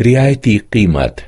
رعايتي قيمت